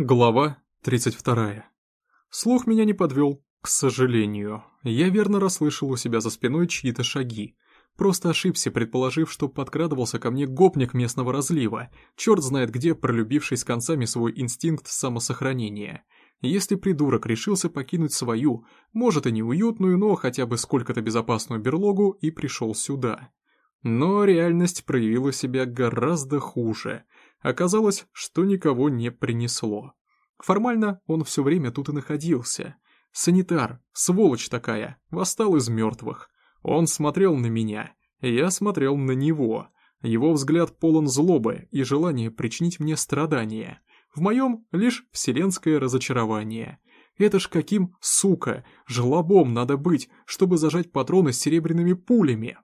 Глава 32. Слух меня не подвел, к сожалению. Я верно расслышал у себя за спиной чьи-то шаги. Просто ошибся, предположив, что подкрадывался ко мне гопник местного разлива, черт знает где, пролюбивший с концами свой инстинкт самосохранения. Если придурок решился покинуть свою, может и не уютную, но хотя бы сколько-то безопасную берлогу и пришел сюда. Но реальность проявила себя гораздо хуже — Оказалось, что никого не принесло. Формально он все время тут и находился. Санитар, сволочь такая, восстал из мертвых. Он смотрел на меня, я смотрел на него. Его взгляд полон злобы и желания причинить мне страдания. В моем лишь вселенское разочарование. Это ж каким, сука, жлобом надо быть, чтобы зажать патроны с серебряными пулями.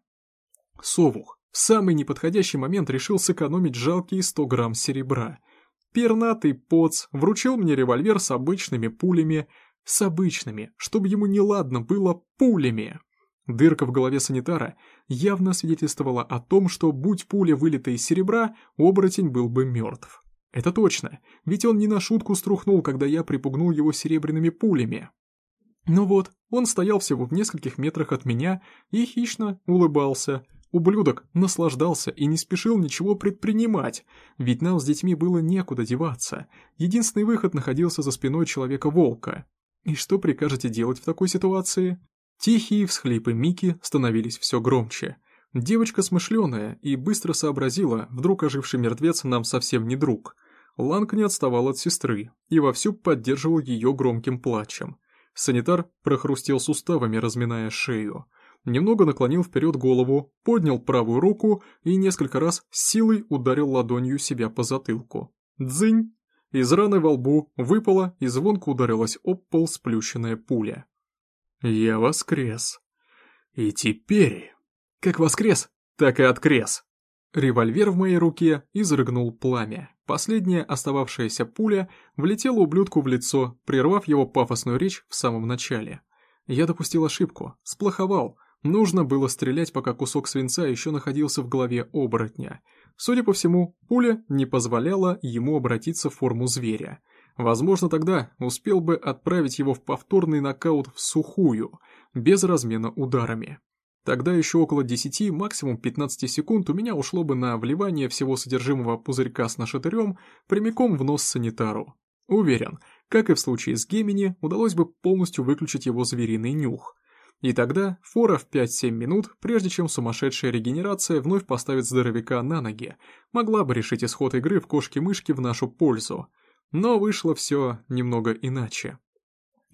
Совух, в самый неподходящий момент решил сэкономить жалкие 100 грамм серебра. Пернатый поц вручил мне револьвер с обычными пулями, с обычными, чтобы ему неладно было пулями. Дырка в голове санитара явно свидетельствовала о том, что, будь пуля вылита из серебра, оборотень был бы мертв. Это точно, ведь он не на шутку струхнул, когда я припугнул его серебряными пулями. Ну вот, он стоял всего в нескольких метрах от меня и хищно улыбался, Ублюдок наслаждался и не спешил ничего предпринимать, ведь нам с детьми было некуда деваться. Единственный выход находился за спиной человека-волка. И что прикажете делать в такой ситуации? Тихие всхлипы Мики становились все громче. Девочка смышленая и быстро сообразила, вдруг оживший мертвец нам совсем не друг. Ланг не отставал от сестры и вовсю поддерживал ее громким плачем. Санитар прохрустел суставами, разминая шею немного наклонил вперед голову, поднял правую руку и несколько раз силой ударил ладонью себя по затылку. Дзынь! Из раны во лбу выпала и звонко ударилась об пол сплющенная пуля. Я воскрес. И теперь... Как воскрес, так и открес. Револьвер в моей руке изрыгнул пламя. Последняя остававшаяся пуля влетела ублюдку в лицо, прервав его пафосную речь в самом начале. Я допустил ошибку, сплоховал, Нужно было стрелять, пока кусок свинца еще находился в голове оборотня. Судя по всему, пуля не позволяла ему обратиться в форму зверя. Возможно, тогда успел бы отправить его в повторный нокаут в сухую, без размена ударами. Тогда еще около 10, максимум 15 секунд у меня ушло бы на вливание всего содержимого пузырька с нашатырем прямиком в нос санитару. Уверен, как и в случае с Гемини, удалось бы полностью выключить его звериный нюх. И тогда фора в 5-7 минут, прежде чем сумасшедшая регенерация вновь поставит здоровяка на ноги, могла бы решить исход игры в кошки-мышки в нашу пользу. Но вышло все немного иначе.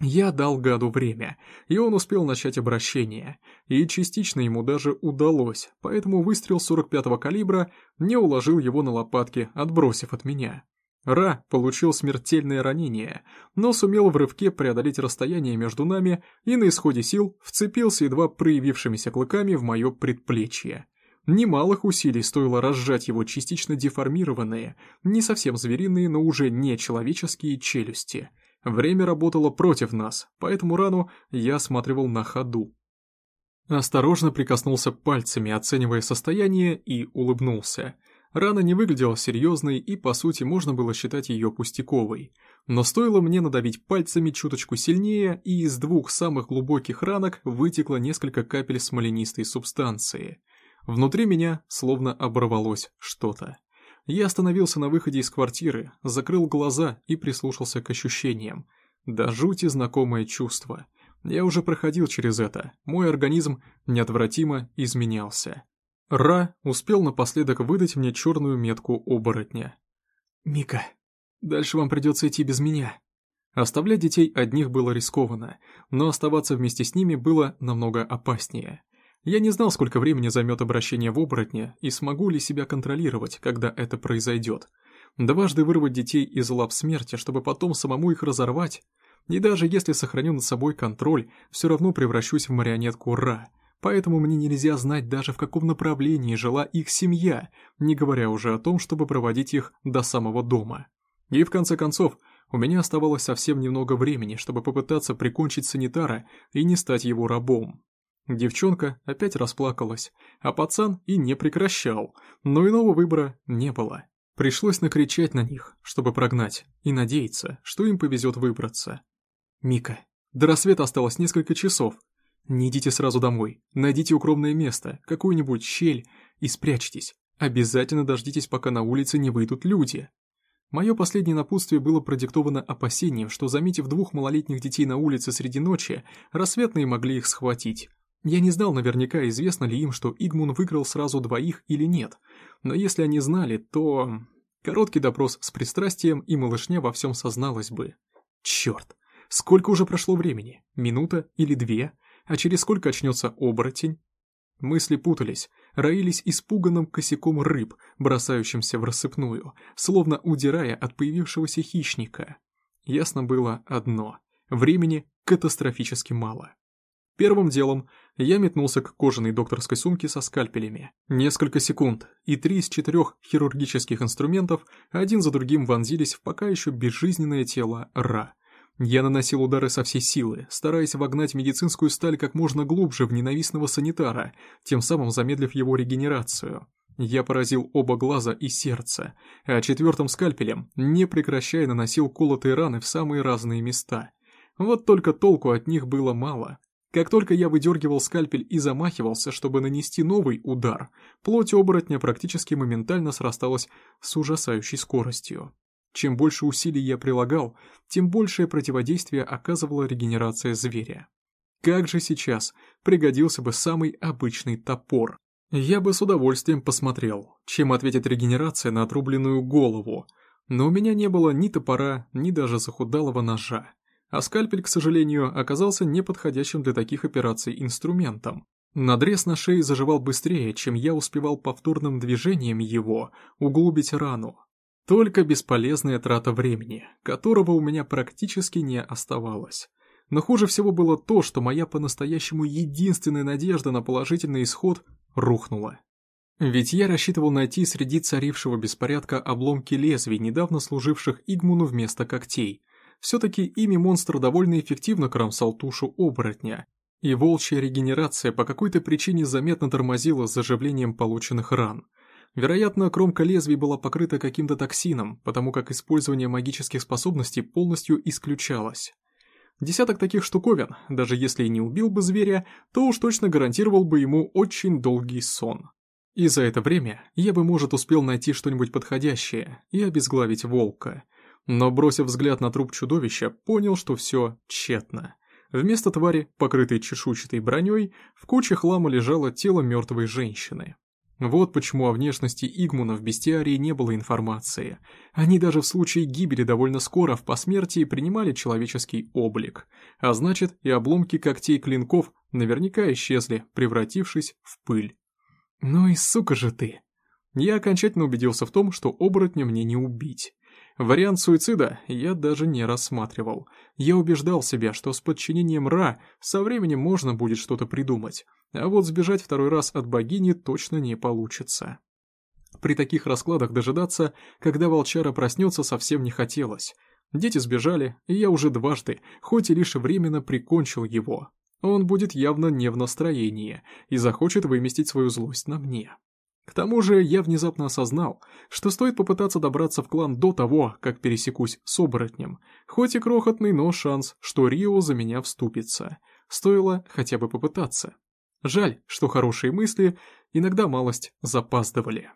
Я дал гаду время, и он успел начать обращение, и частично ему даже удалось, поэтому выстрел 45-го калибра не уложил его на лопатки, отбросив от меня. Ра получил смертельное ранение, но сумел в рывке преодолеть расстояние между нами и на исходе сил вцепился едва проявившимися клыками в мое предплечье. Немалых усилий стоило разжать его частично деформированные, не совсем звериные, но уже не человеческие челюсти. Время работало против нас, поэтому рану я осматривал на ходу. Осторожно прикоснулся пальцами, оценивая состояние, и улыбнулся – Рана не выглядела серьезной и, по сути, можно было считать ее пустяковой. Но стоило мне надавить пальцами чуточку сильнее, и из двух самых глубоких ранок вытекло несколько капель смоленистой субстанции. Внутри меня словно оборвалось что-то. Я остановился на выходе из квартиры, закрыл глаза и прислушался к ощущениям. Да жути знакомое чувство. Я уже проходил через это, мой организм неотвратимо изменялся. Ра успел напоследок выдать мне черную метку оборотня. «Мика, дальше вам придется идти без меня». Оставлять детей одних было рискованно, но оставаться вместе с ними было намного опаснее. Я не знал, сколько времени займет обращение в оборотня и смогу ли себя контролировать, когда это произойдет. Дважды вырвать детей из лап смерти, чтобы потом самому их разорвать. И даже если сохраню над собой контроль, все равно превращусь в марионетку Ра – поэтому мне нельзя знать даже в каком направлении жила их семья, не говоря уже о том, чтобы проводить их до самого дома. И в конце концов, у меня оставалось совсем немного времени, чтобы попытаться прикончить санитара и не стать его рабом. Девчонка опять расплакалась, а пацан и не прекращал, но иного выбора не было. Пришлось накричать на них, чтобы прогнать, и надеяться, что им повезет выбраться. «Мика, до рассвета осталось несколько часов. Не идите сразу домой, найдите укромное место, какую-нибудь щель и спрячьтесь. Обязательно дождитесь, пока на улице не выйдут люди». Мое последнее напутствие было продиктовано опасением, что, заметив двух малолетних детей на улице среди ночи, рассветные могли их схватить. Я не знал наверняка, известно ли им, что Игмун выиграл сразу двоих или нет, но если они знали, то... Короткий допрос с пристрастием, и малышня во всем созналась бы. Черт, сколько уже прошло времени? Минута или две? А через сколько очнется оборотень? Мысли путались, роились испуганным косяком рыб, бросающимся в рассыпную, словно удирая от появившегося хищника. Ясно было одно — времени катастрофически мало. Первым делом я метнулся к кожаной докторской сумке со скальпелями. Несколько секунд, и три из четырех хирургических инструментов один за другим вонзились в пока еще безжизненное тело Ра. Я наносил удары со всей силы, стараясь вогнать медицинскую сталь как можно глубже в ненавистного санитара, тем самым замедлив его регенерацию. Я поразил оба глаза и сердце, а четвертым скальпелем, не прекращая, наносил колотые раны в самые разные места. Вот только толку от них было мало. Как только я выдергивал скальпель и замахивался, чтобы нанести новый удар, плоть оборотня практически моментально срасталась с ужасающей скоростью. Чем больше усилий я прилагал, тем большее противодействие оказывала регенерация зверя. Как же сейчас пригодился бы самый обычный топор? Я бы с удовольствием посмотрел, чем ответит регенерация на отрубленную голову, но у меня не было ни топора, ни даже захудалого ножа. А скальпель, к сожалению, оказался неподходящим для таких операций инструментом. Надрез на шее заживал быстрее, чем я успевал повторным движением его углубить рану, только бесполезная трата времени, которого у меня практически не оставалось. Но хуже всего было то, что моя по-настоящему единственная надежда на положительный исход рухнула. Ведь я рассчитывал найти среди царившего беспорядка обломки лезвий, недавно служивших Игмуну вместо когтей. Все-таки ими монстр довольно эффективно кромсал тушу оборотня, и волчья регенерация по какой-то причине заметно тормозила с заживлением полученных ран – Вероятно, кромка лезвий была покрыта каким-то токсином, потому как использование магических способностей полностью исключалось. Десяток таких штуковин, даже если и не убил бы зверя, то уж точно гарантировал бы ему очень долгий сон. И за это время я бы, может, успел найти что-нибудь подходящее и обезглавить волка. Но, бросив взгляд на труп чудовища, понял, что все тщетно. Вместо твари, покрытой чешуйчатой броней, в куче хлама лежало тело мертвой женщины. Вот почему о внешности Игмуна в бестиарии не было информации. Они даже в случае гибели довольно скоро в посмертии принимали человеческий облик, а значит и обломки когтей клинков наверняка исчезли, превратившись в пыль. Ну и сука же ты! Я окончательно убедился в том, что оборотня мне не убить. Вариант суицида я даже не рассматривал. Я убеждал себя, что с подчинением Ра со временем можно будет что-то придумать, а вот сбежать второй раз от богини точно не получится. При таких раскладах дожидаться, когда волчара проснется, совсем не хотелось. Дети сбежали, и я уже дважды, хоть и лишь временно прикончил его. Он будет явно не в настроении и захочет выместить свою злость на мне. К тому же я внезапно осознал, что стоит попытаться добраться в клан до того, как пересекусь с оборотнем, хоть и крохотный, но шанс, что Рио за меня вступится. Стоило хотя бы попытаться. Жаль, что хорошие мысли иногда малость запаздывали.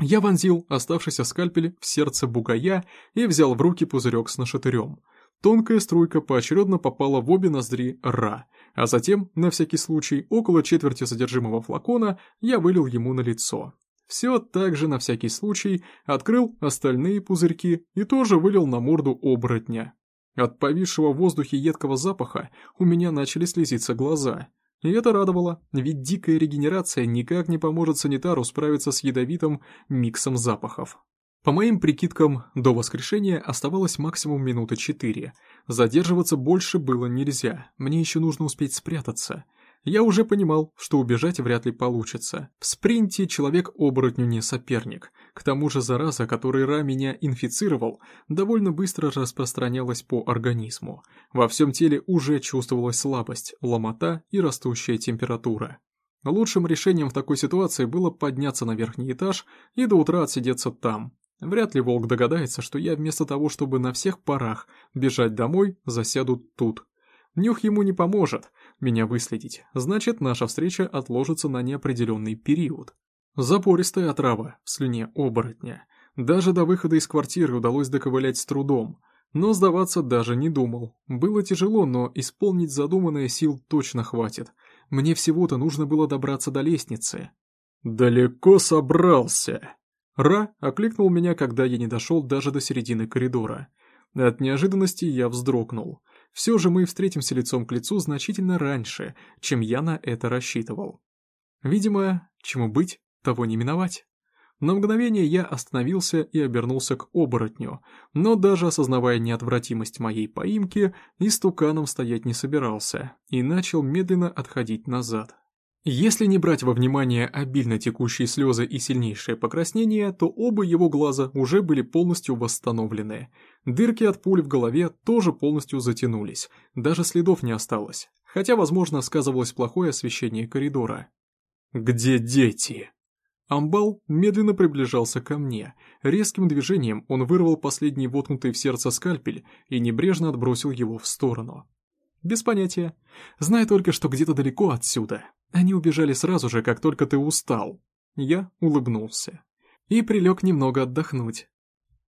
Я вонзил оставшийся скальпель в сердце бугая и взял в руки пузырек с нашатырем. Тонкая струйка поочередно попала в обе ноздри Ра, а затем, на всякий случай, около четверти содержимого флакона я вылил ему на лицо. Все так же на всякий случай открыл остальные пузырьки и тоже вылил на морду оборотня. От повисшего в воздухе едкого запаха у меня начали слезиться глаза. И это радовало, ведь дикая регенерация никак не поможет санитару справиться с ядовитым миксом запахов. По моим прикидкам, до воскрешения оставалось максимум минуты четыре. Задерживаться больше было нельзя, мне еще нужно успеть спрятаться. Я уже понимал, что убежать вряд ли получится. В спринте человек оборотню не соперник. К тому же зараза, которой Ра меня инфицировал, довольно быстро распространялась по организму. Во всем теле уже чувствовалась слабость, ломота и растущая температура. Лучшим решением в такой ситуации было подняться на верхний этаж и до утра отсидеться там, Вряд ли волк догадается, что я вместо того, чтобы на всех парах бежать домой, засяду тут. Нюх ему не поможет меня выследить, значит, наша встреча отложится на неопределенный период. Запористая отрава в слюне оборотня. Даже до выхода из квартиры удалось доковылять с трудом, но сдаваться даже не думал. Было тяжело, но исполнить задуманное сил точно хватит. Мне всего-то нужно было добраться до лестницы. «Далеко собрался!» Ра окликнул меня, когда я не дошел даже до середины коридора. От неожиданности я вздрогнул. Все же мы встретимся лицом к лицу значительно раньше, чем я на это рассчитывал. Видимо, чему быть, того не миновать. На мгновение я остановился и обернулся к оборотню, но даже осознавая неотвратимость моей поимки, истуканом стоять не собирался и начал медленно отходить назад. Если не брать во внимание обильно текущие слезы и сильнейшее покраснение, то оба его глаза уже были полностью восстановлены. Дырки от пуль в голове тоже полностью затянулись, даже следов не осталось, хотя, возможно, сказывалось плохое освещение коридора. «Где дети?» Амбал медленно приближался ко мне. Резким движением он вырвал последний воткнутый в сердце скальпель и небрежно отбросил его в сторону. Без понятия. Знаю только, что где-то далеко отсюда. Они убежали сразу же, как только ты устал. Я улыбнулся. И прилег немного отдохнуть.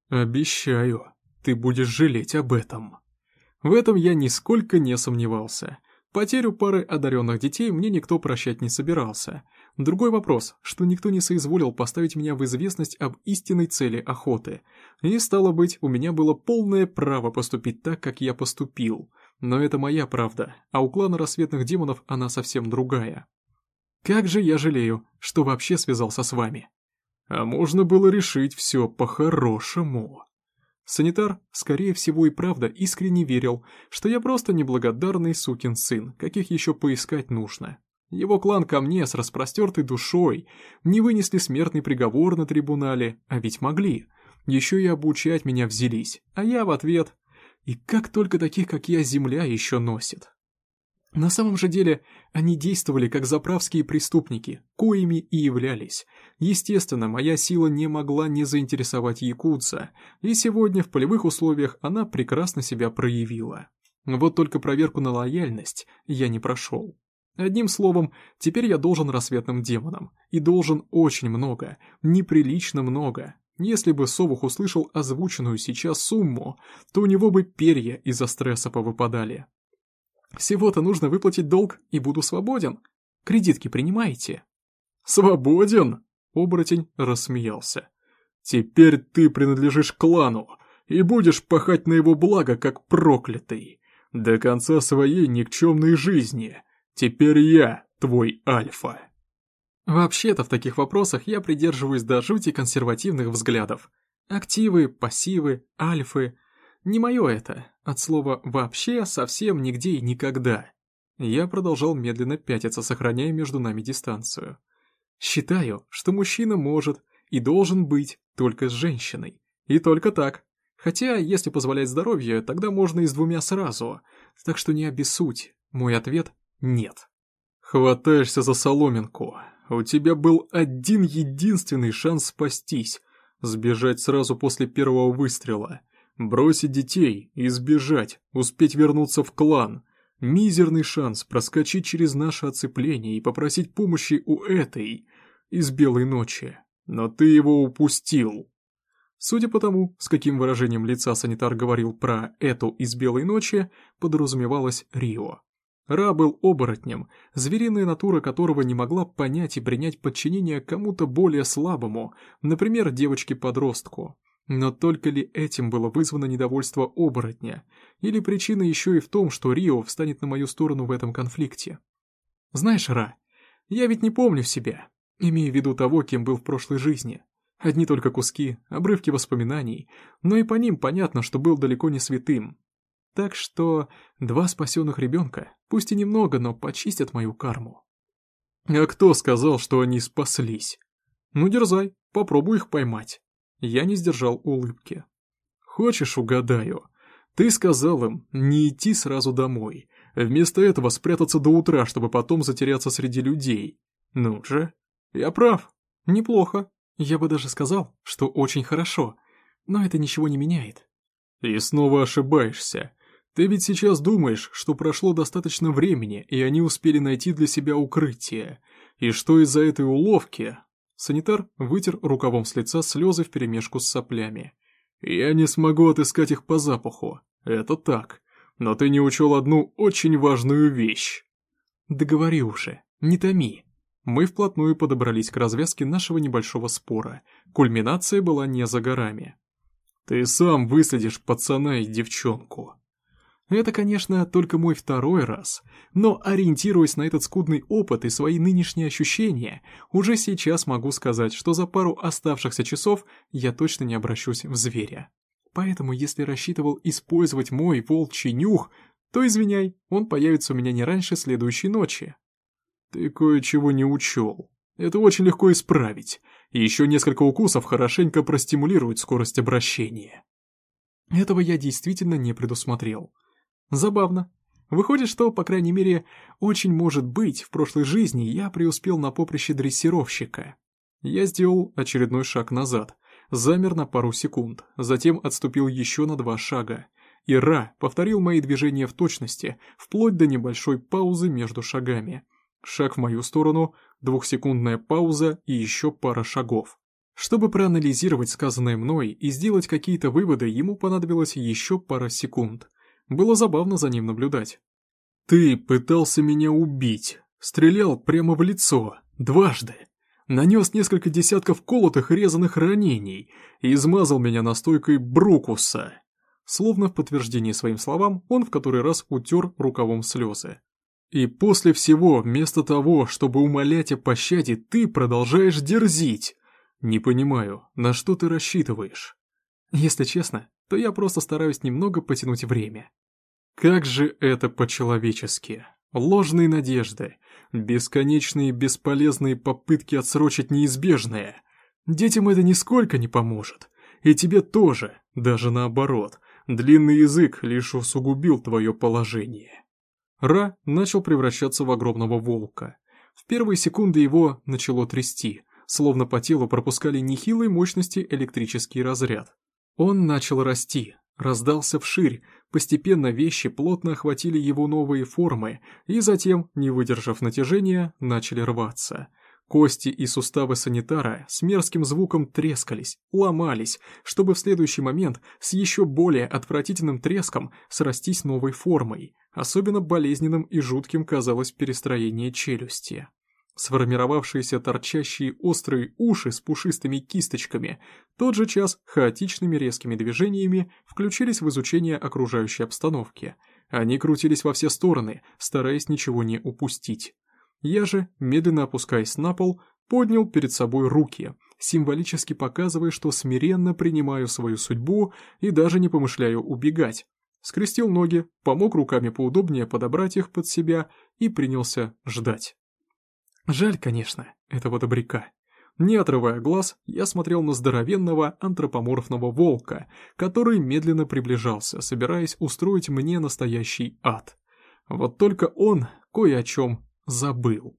Обещаю, ты будешь жалеть об этом. В этом я нисколько не сомневался. Потерю пары одаренных детей мне никто прощать не собирался. Другой вопрос, что никто не соизволил поставить меня в известность об истинной цели охоты. И стало быть, у меня было полное право поступить так, как я поступил. Но это моя правда, а у клана рассветных демонов она совсем другая. Как же я жалею, что вообще связался с вами. А можно было решить все по-хорошему. Санитар, скорее всего и правда, искренне верил, что я просто неблагодарный сукин сын, каких еще поискать нужно. Его клан ко мне с распростертой душой не вынесли смертный приговор на трибунале, а ведь могли. Еще и обучать меня взялись, а я в ответ и как только таких, как я, земля еще носит. На самом же деле, они действовали как заправские преступники, коими и являлись. Естественно, моя сила не могла не заинтересовать якутца, и сегодня в полевых условиях она прекрасно себя проявила. Вот только проверку на лояльность я не прошел. Одним словом, теперь я должен рассветным демонам, и должен очень много, неприлично много, если бы Совух услышал озвученную сейчас сумму, то у него бы перья из-за стресса повыпадали. Всего-то нужно выплатить долг, и буду свободен. Кредитки принимаете? Свободен? Оборотень рассмеялся. Теперь ты принадлежишь клану и будешь пахать на его благо, как проклятый. До конца своей никчемной жизни. Теперь я твой альфа. Вообще-то в таких вопросах я придерживаюсь до жути консервативных взглядов. Активы, пассивы, альфы. Не мое это, от слова «вообще» совсем нигде и никогда. Я продолжал медленно пятиться, сохраняя между нами дистанцию. Считаю, что мужчина может и должен быть только с женщиной. И только так. Хотя, если позволять здоровье, тогда можно и с двумя сразу. Так что не обессудь. Мой ответ — нет. Хватаешься за соломинку. У тебя был один единственный шанс спастись, сбежать сразу после первого выстрела, бросить детей и сбежать, успеть вернуться в клан. Мизерный шанс проскочить через наше оцепление и попросить помощи у этой, из белой ночи. Но ты его упустил. Судя по тому, с каким выражением лица санитар говорил про эту из белой ночи, подразумевалось Рио. Ра был оборотнем, звериная натура которого не могла понять и принять подчинение кому-то более слабому, например, девочке-подростку. Но только ли этим было вызвано недовольство оборотня? Или причина еще и в том, что Рио встанет на мою сторону в этом конфликте? Знаешь, Ра, я ведь не помню себя, имея в виду того, кем был в прошлой жизни. Одни только куски, обрывки воспоминаний, но и по ним понятно, что был далеко не святым, так что два спасенных ребенка, пусть и немного, но почистят мою карму. А кто сказал, что они спаслись? Ну дерзай, попробуй их поймать. Я не сдержал улыбки. Хочешь, угадаю? Ты сказал им не идти сразу домой, вместо этого спрятаться до утра, чтобы потом затеряться среди людей. Ну же, я прав. Неплохо. Я бы даже сказал, что очень хорошо. но это ничего не меняет. И снова ошибаешься. Ты ведь сейчас думаешь, что прошло достаточно времени, и они успели найти для себя укрытие, и что из-за этой уловки... Санитар вытер рукавом с лица слезы вперемешку с соплями. «Я не смогу отыскать их по запаху. Это так. Но ты не учел одну очень важную вещь». «Да говори уже, не томи». Мы вплотную подобрались к развязке нашего небольшого спора. Кульминация была не за горами. «Ты сам выследишь пацана и девчонку», это, конечно, только мой второй раз, но ориентируясь на этот скудный опыт и свои нынешние ощущения, уже сейчас могу сказать, что за пару оставшихся часов я точно не обращусь в зверя. Поэтому если рассчитывал использовать мой волчий нюх, то извиняй, он появится у меня не раньше следующей ночи. Ты кое-чего не учел. Это очень легко исправить, и еще несколько укусов хорошенько простимулируют скорость обращения. Этого я действительно не предусмотрел. Забавно. Выходит, что, по крайней мере, очень может быть, в прошлой жизни я преуспел на поприще дрессировщика. Я сделал очередной шаг назад, замер на пару секунд, затем отступил еще на два шага. И Ра повторил мои движения в точности, вплоть до небольшой паузы между шагами. Шаг в мою сторону, двухсекундная пауза и еще пара шагов. Чтобы проанализировать сказанное мной и сделать какие-то выводы, ему понадобилось еще пара секунд. Было забавно за ним наблюдать. «Ты пытался меня убить. Стрелял прямо в лицо. Дважды. Нанес несколько десятков колотых и резаных ранений и измазал меня настойкой брукуса». Словно в подтверждение своим словам, он в который раз утер рукавом слезы. «И после всего, вместо того, чтобы умолять о пощаде, ты продолжаешь дерзить. Не понимаю, на что ты рассчитываешь?» Если честно, то я просто стараюсь немного потянуть время. Как же это по-человечески. Ложные надежды, бесконечные бесполезные попытки отсрочить неизбежное. Детям это нисколько не поможет. И тебе тоже, даже наоборот. Длинный язык лишь усугубил твое положение. Ра начал превращаться в огромного волка. В первые секунды его начало трясти, словно по телу пропускали нехилой мощности электрический разряд. Он начал расти, раздался вширь, постепенно вещи плотно охватили его новые формы и затем, не выдержав натяжения, начали рваться. Кости и суставы санитара с мерзким звуком трескались, ломались, чтобы в следующий момент с еще более отвратительным треском срастись новой формой. Особенно болезненным и жутким казалось перестроение челюсти. Сформировавшиеся торчащие острые уши с пушистыми кисточками, тот же час хаотичными резкими движениями включились в изучение окружающей обстановки. Они крутились во все стороны, стараясь ничего не упустить. Я же, медленно опускаясь на пол, поднял перед собой руки, символически показывая, что смиренно принимаю свою судьбу и даже не помышляю убегать. Скрестил ноги, помог руками поудобнее подобрать их под себя и принялся ждать. Жаль, конечно, этого добряка. Не отрывая глаз, я смотрел на здоровенного антропоморфного волка, который медленно приближался, собираясь устроить мне настоящий ад. Вот только он кое о чем забыл.